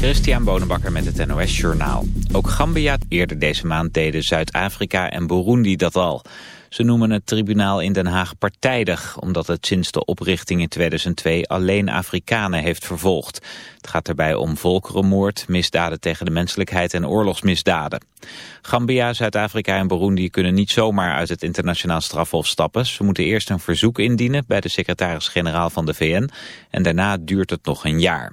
Christian Bonenbakker met het NOS Journaal. Ook Gambia eerder deze maand deden Zuid-Afrika en Burundi dat al. Ze noemen het tribunaal in Den Haag partijdig... omdat het sinds de oprichting in 2002 alleen Afrikanen heeft vervolgd. Het gaat daarbij om volkerenmoord, misdaden tegen de menselijkheid en oorlogsmisdaden. Gambia, Zuid-Afrika en Burundi kunnen niet zomaar uit het internationaal strafhof stappen. Ze moeten eerst een verzoek indienen bij de secretaris-generaal van de VN... en daarna duurt het nog een jaar.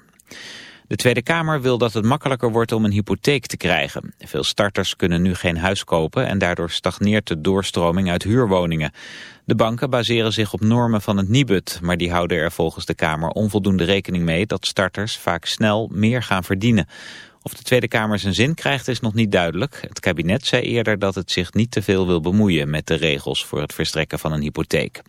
De Tweede Kamer wil dat het makkelijker wordt om een hypotheek te krijgen. Veel starters kunnen nu geen huis kopen en daardoor stagneert de doorstroming uit huurwoningen. De banken baseren zich op normen van het Nibud, maar die houden er volgens de Kamer onvoldoende rekening mee dat starters vaak snel meer gaan verdienen. Of de Tweede Kamer zijn zin krijgt is nog niet duidelijk. Het kabinet zei eerder dat het zich niet te veel wil bemoeien met de regels voor het verstrekken van een hypotheek.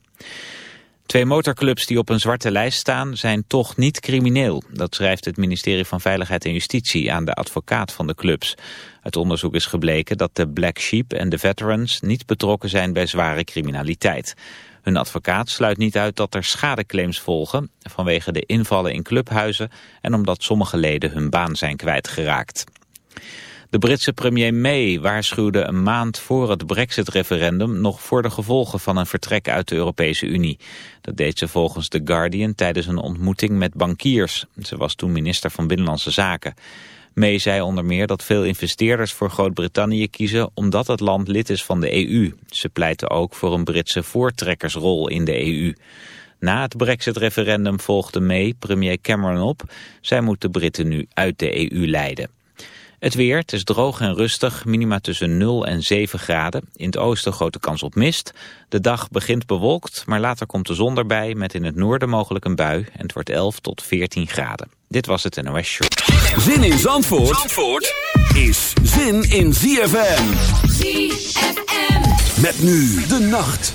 Twee motorclubs die op een zwarte lijst staan zijn toch niet crimineel. Dat schrijft het ministerie van Veiligheid en Justitie aan de advocaat van de clubs. Het onderzoek is gebleken dat de Black Sheep en de Veterans niet betrokken zijn bij zware criminaliteit. Hun advocaat sluit niet uit dat er schadeclaims volgen vanwege de invallen in clubhuizen en omdat sommige leden hun baan zijn kwijtgeraakt. De Britse premier May waarschuwde een maand voor het brexit-referendum nog voor de gevolgen van een vertrek uit de Europese Unie. Dat deed ze volgens The Guardian tijdens een ontmoeting met bankiers. Ze was toen minister van Binnenlandse Zaken. May zei onder meer dat veel investeerders voor Groot-Brittannië kiezen omdat het land lid is van de EU. Ze pleiten ook voor een Britse voortrekkersrol in de EU. Na het brexit-referendum volgde May premier Cameron op. Zij moet de Britten nu uit de EU leiden. Het weer, het is droog en rustig, minima tussen 0 en 7 graden. In het oosten grote kans op mist. De dag begint bewolkt, maar later komt de zon erbij... met in het noorden mogelijk een bui en het wordt 11 tot 14 graden. Dit was het NOS Show. Zin in Zandvoort, Zandvoort is zin in ZFM. ZFM. Met nu de nacht.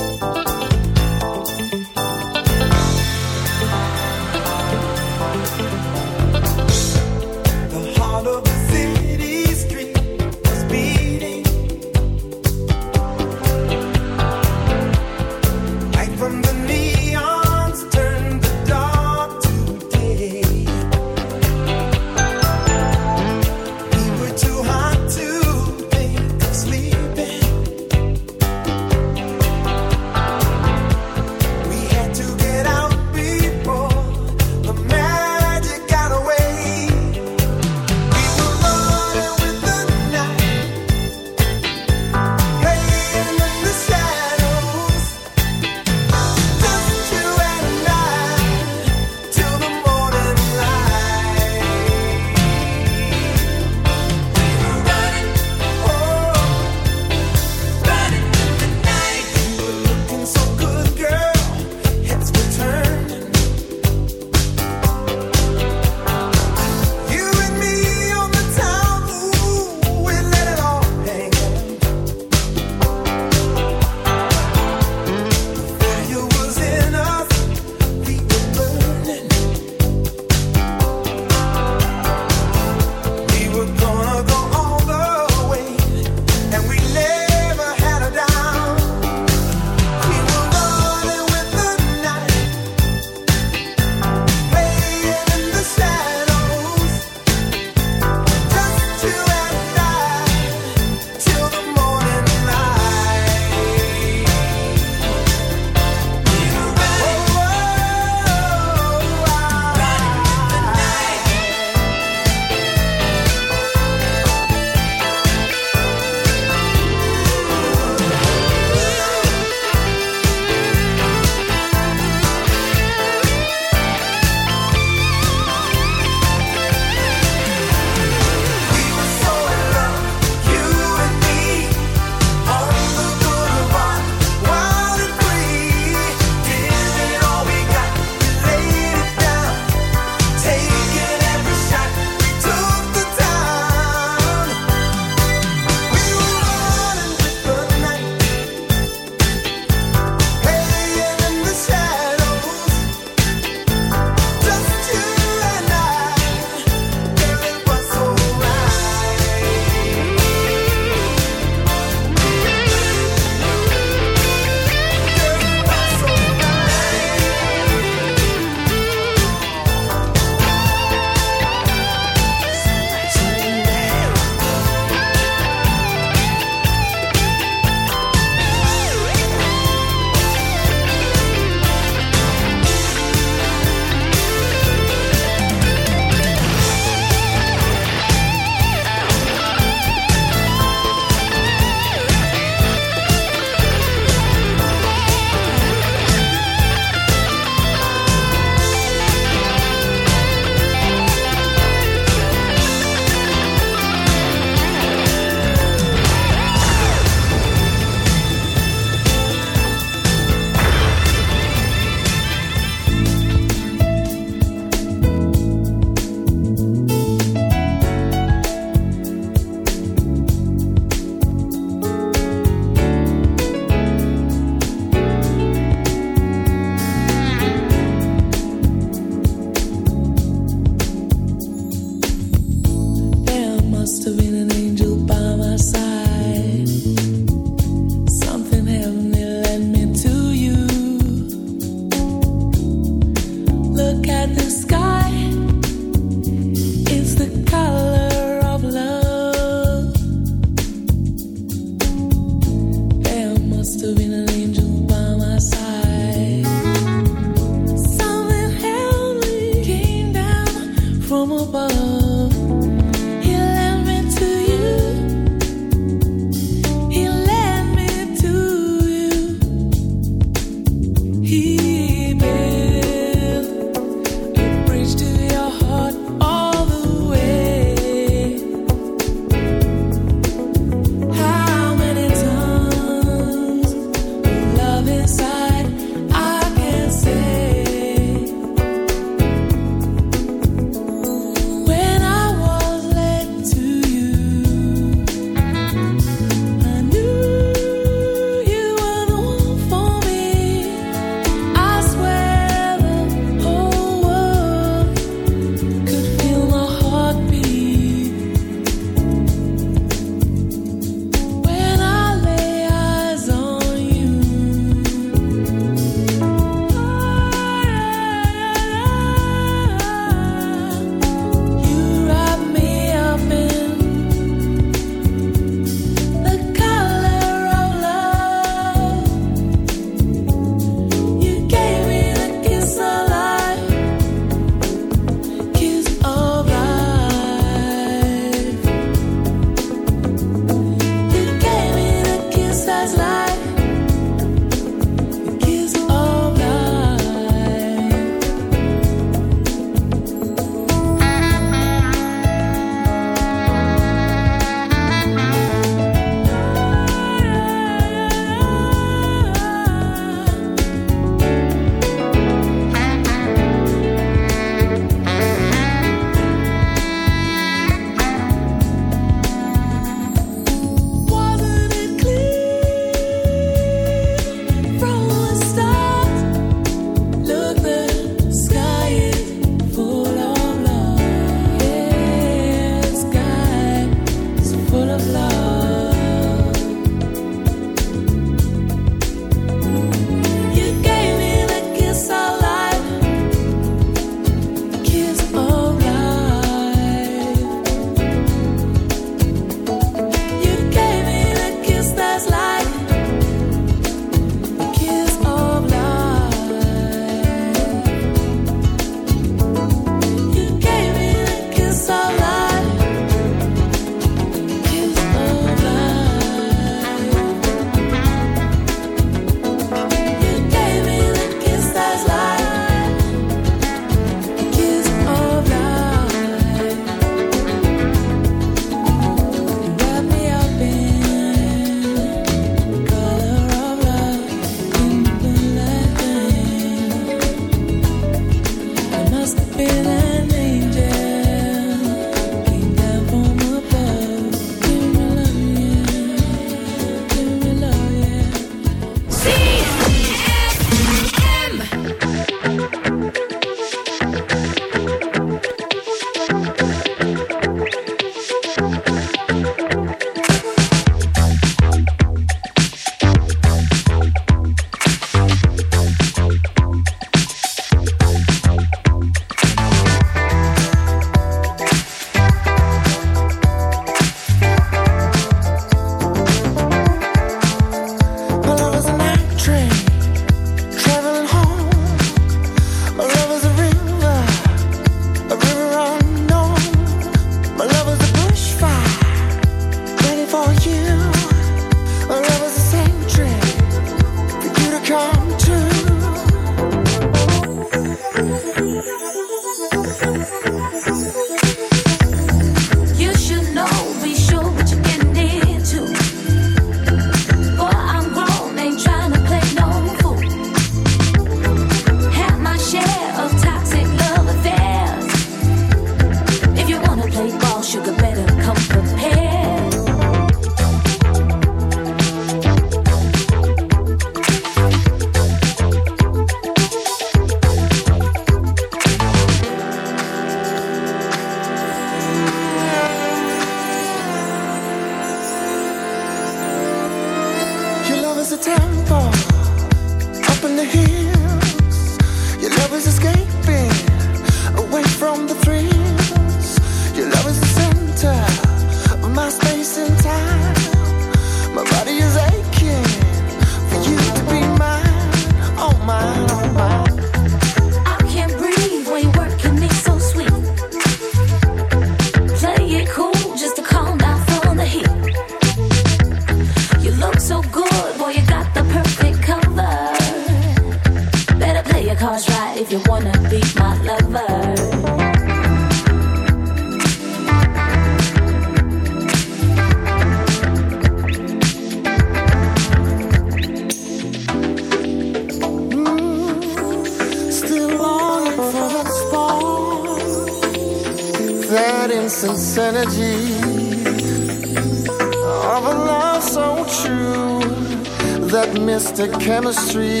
plastic chemistry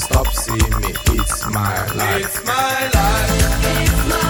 stop seeing me. It's my life. It's my life. It's my life.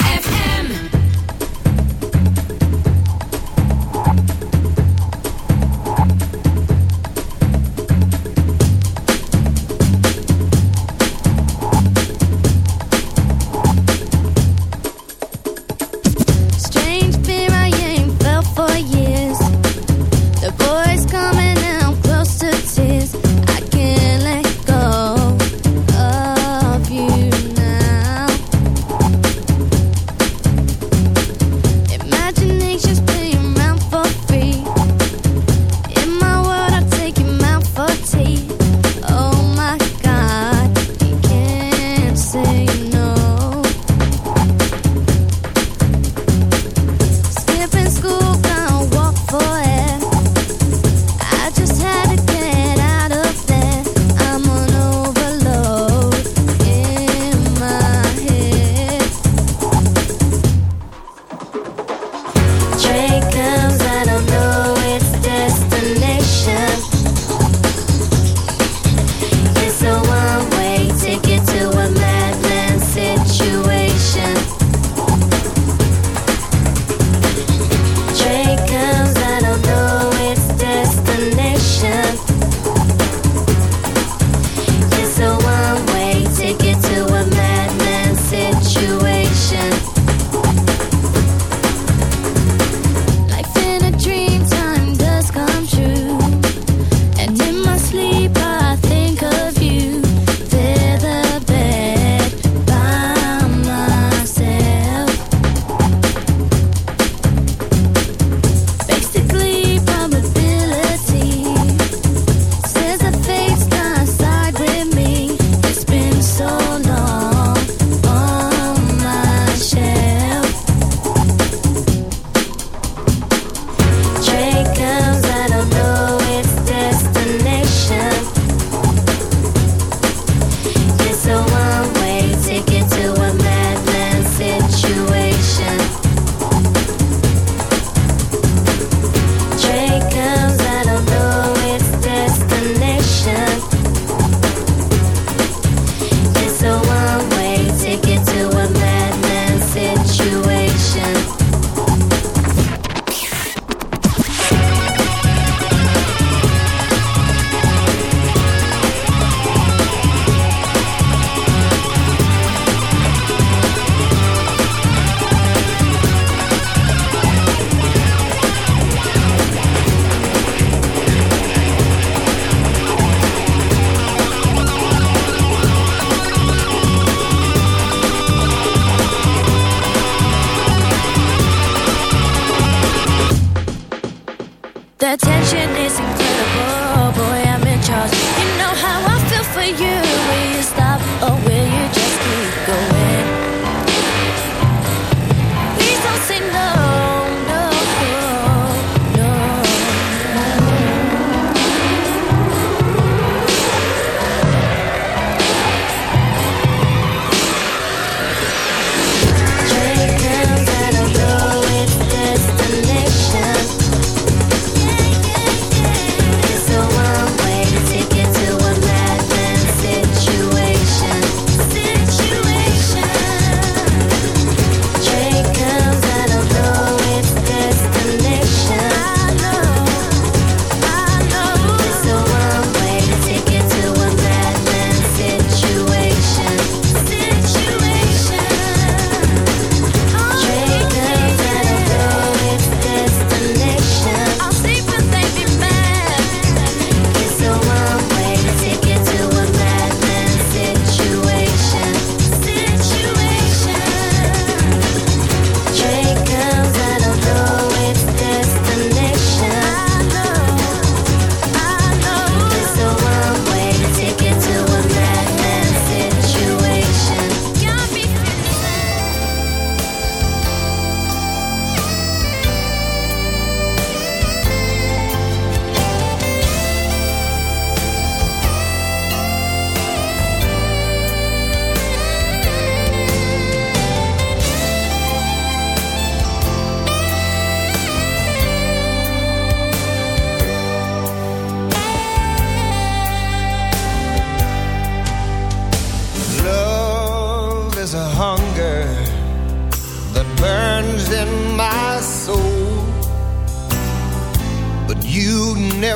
op internet.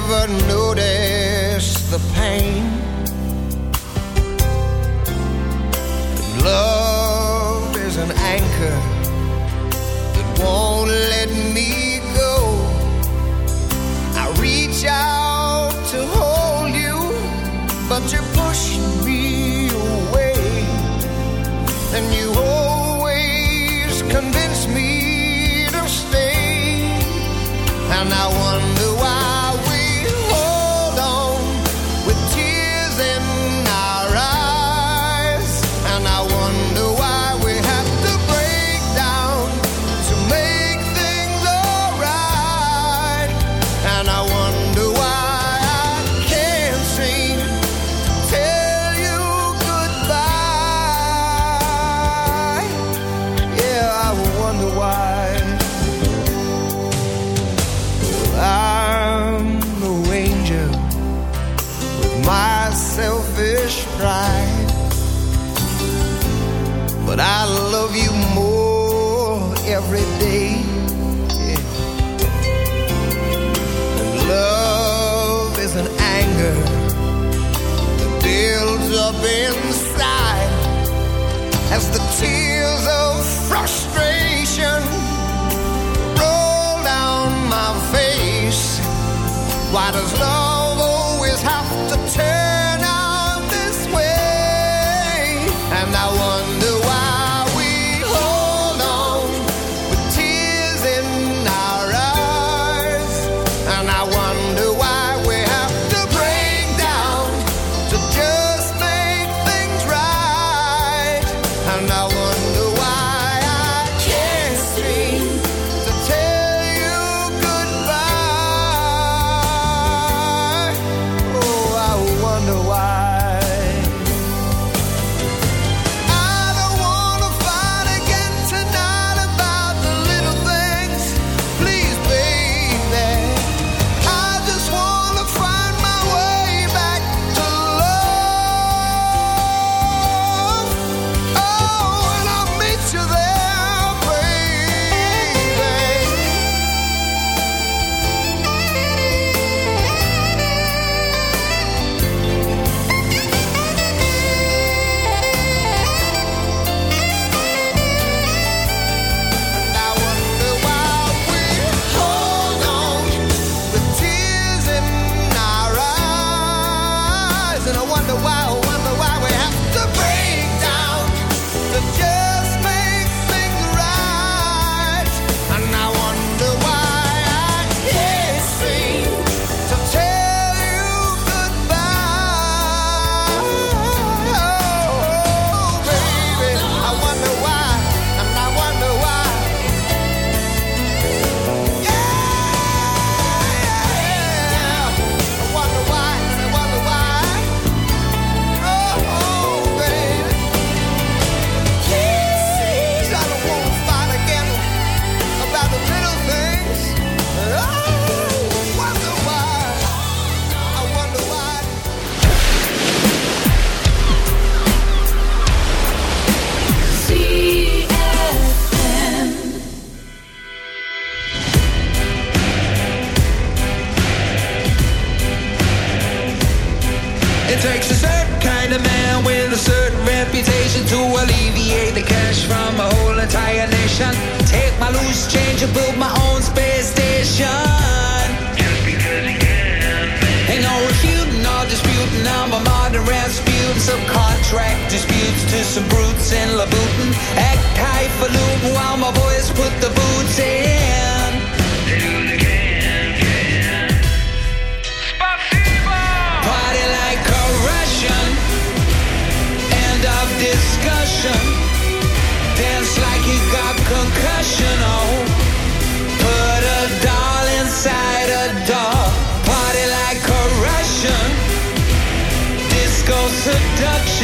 www.zfmzandvoort.nl Why untouchable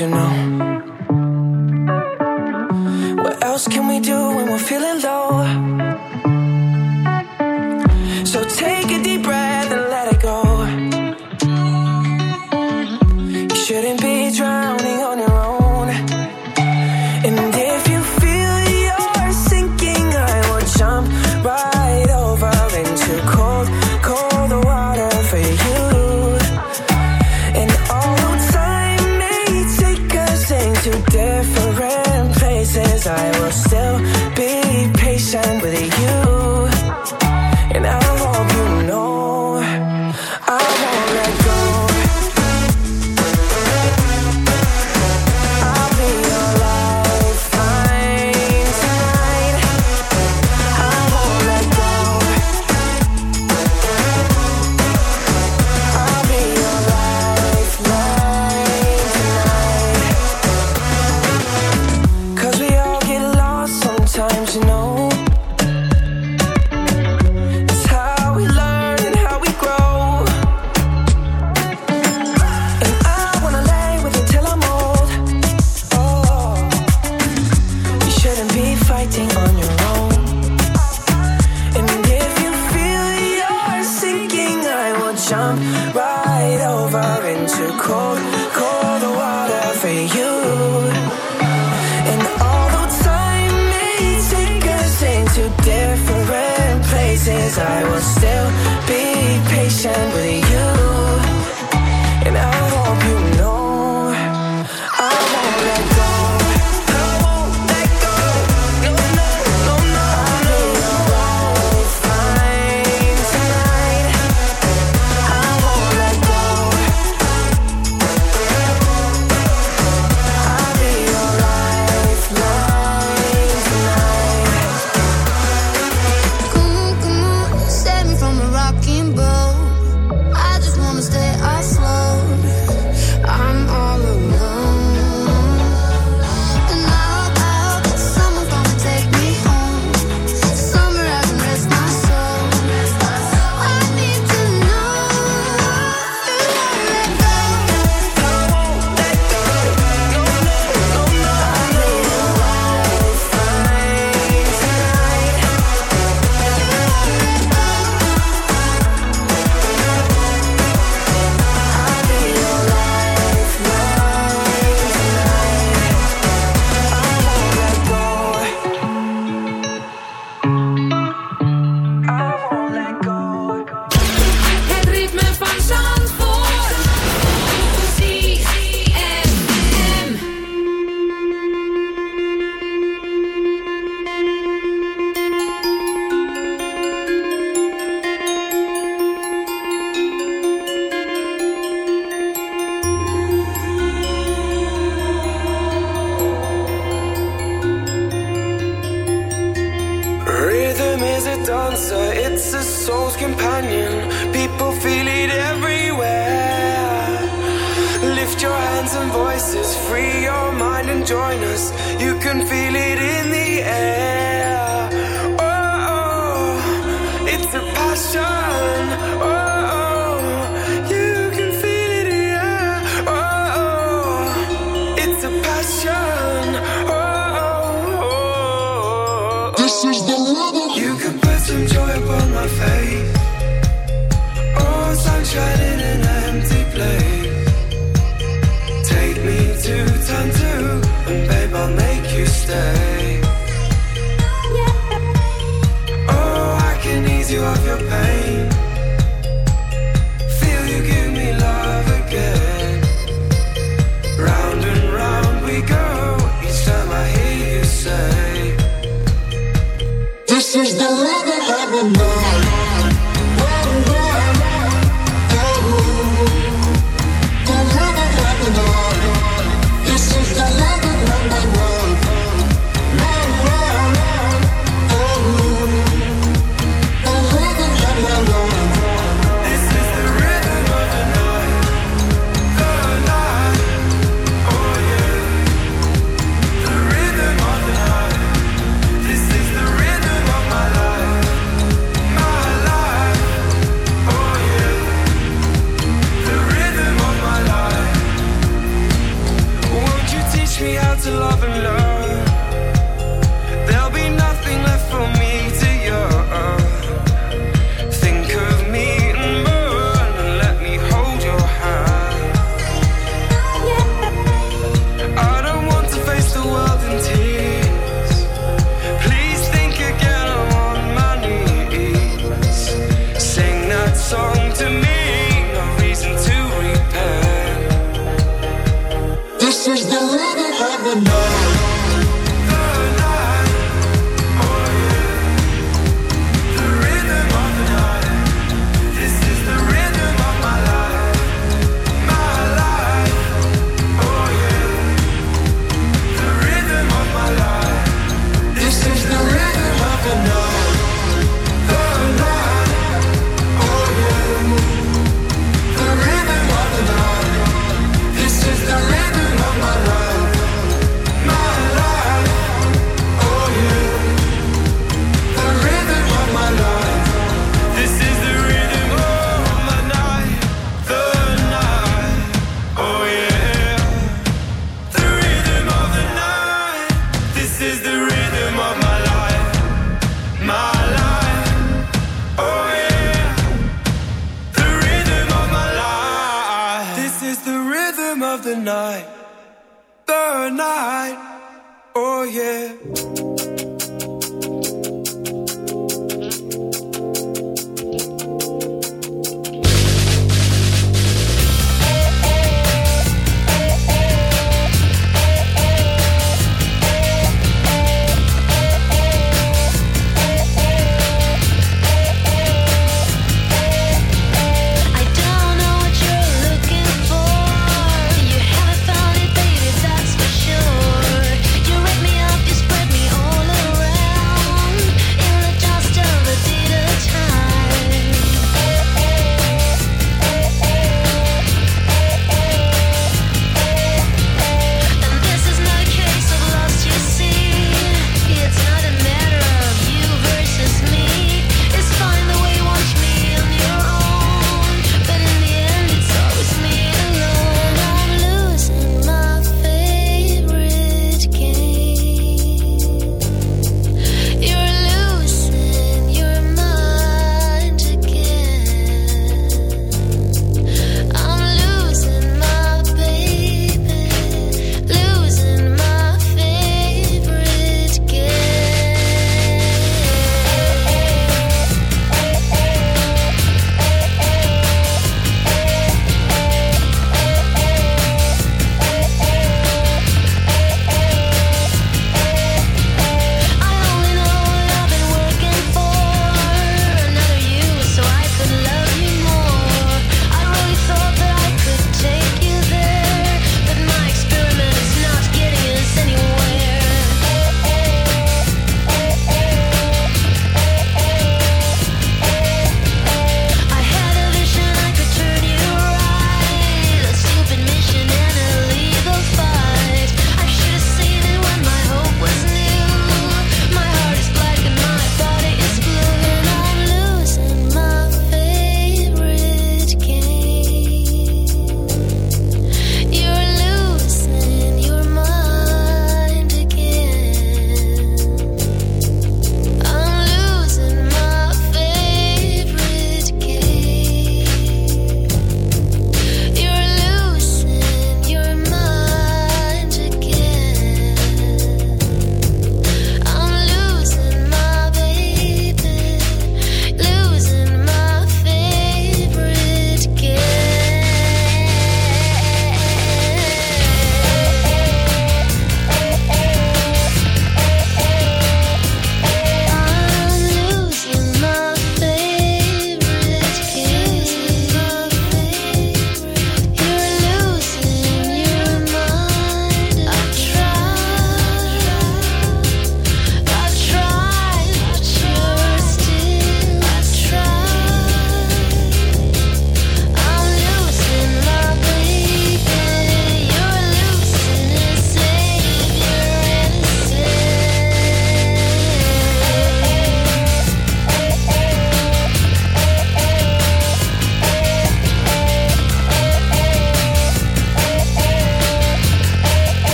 you know.